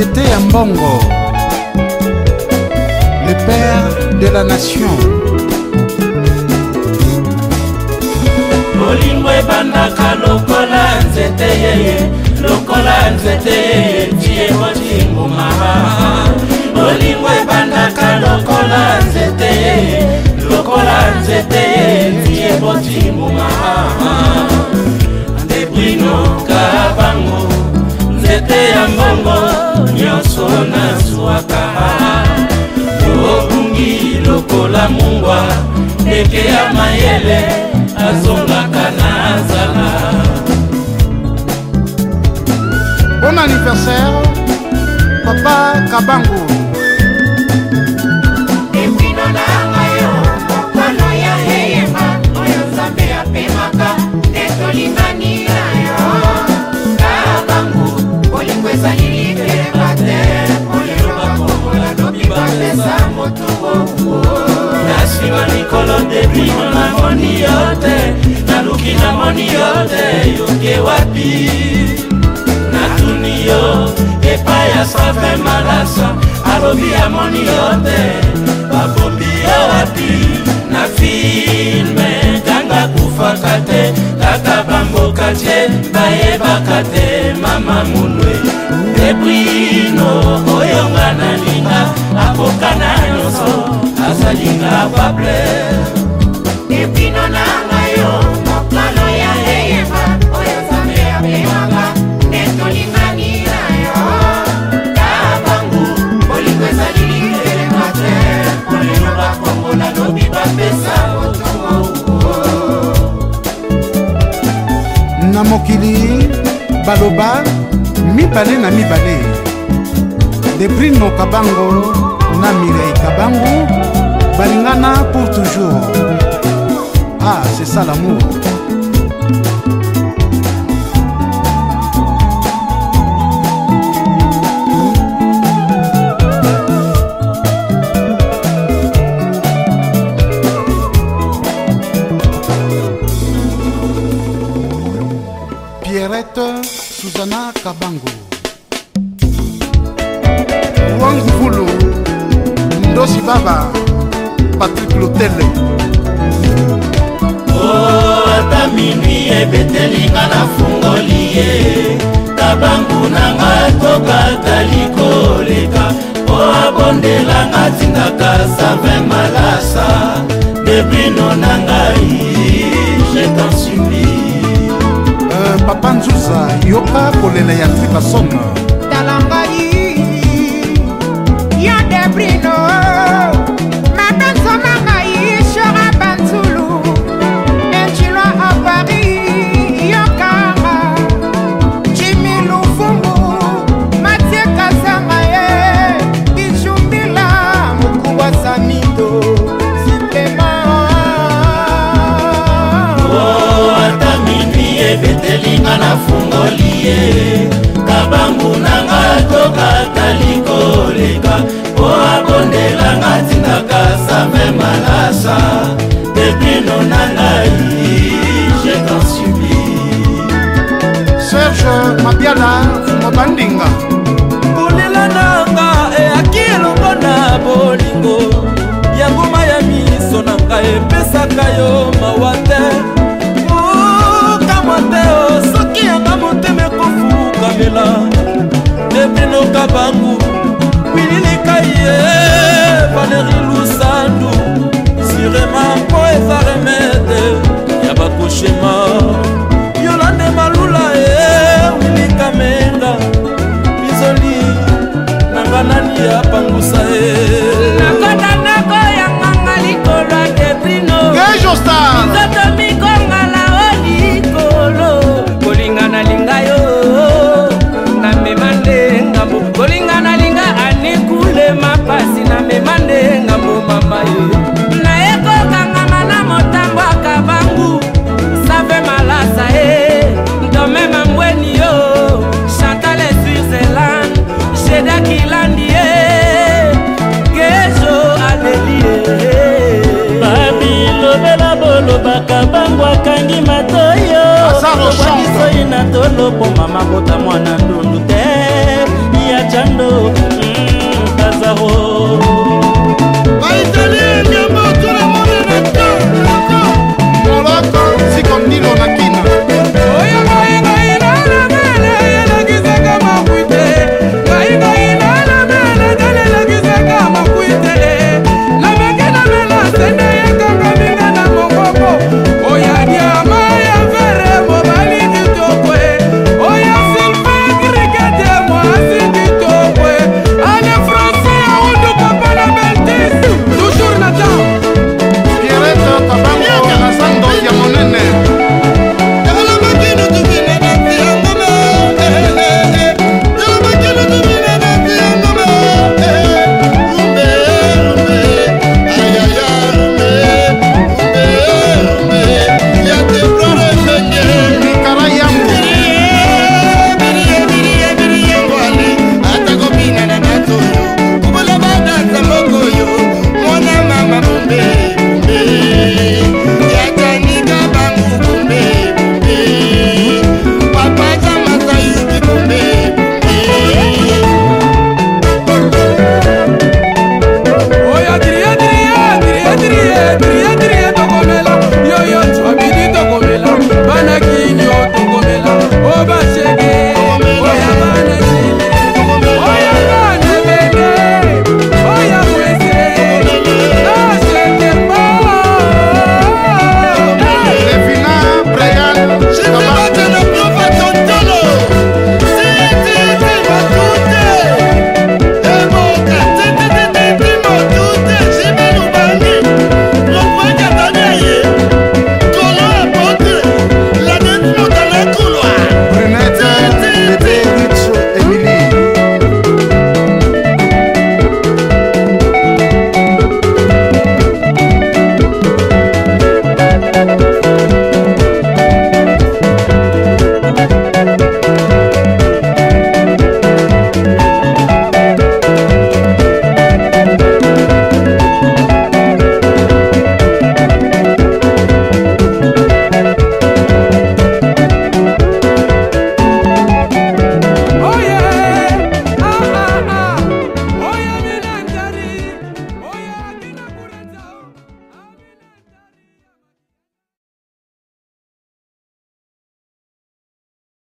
nzete ya mbongo le père de la nation bolingo ebandaka lokola nzete yeye lokola nzete yeye tie bolinguma bolingo ebandaka lokola nzete yeye lokola nzete ndeke ya mayele azongaka na zala bon anniversaire papa kabangu moni yote naluki na moni yote yoke wapi natuni yo epai ya safe malasa alobi ya moni yote babombi yo wapi na filme kanga kufaka te kaka bamboka te bayebaka te mama mulwe debrino oyo nga nalinga akoka na nyonso azalinga pable mino na ngai yo mokalo ya eyemba oyo nzambe apemaka nde tolingani na yo kabangu bolingo ezali litelema te molelo bakongo nalobi bapesa motongo na mokili baloba mibale na mibale debrino kabango na mirei kabangu balingana pour toujours Ah, c'est ça l'amour. Pierrette Susanna Kabango. Wangvulu Ndosi Baba Patrick Lotelle. minui ebetelinga na fungoli ye tabangu nanga tokata likoleka mpo abondelanga tindaka 120 malasa debrino na ngai jetansubi euh, papa nzuza yoka kolela ya tripasome ye kabangu nanga tokata likoleka mpo abondelanga tindaka same malasa depino na ngai jetan subi serge mabiala fumobandinga ye valeri lusandu siremampo eza remede ya bakoshema yolande malula ye wilikamenga bizoli nanga nani ya pangusa ye nakota ndako yanganga likolo ya debrino balobaka bango akangi matoyo obwanisoi na tolo mpo mama kota mwana ndundu te ya cando kazaro mm,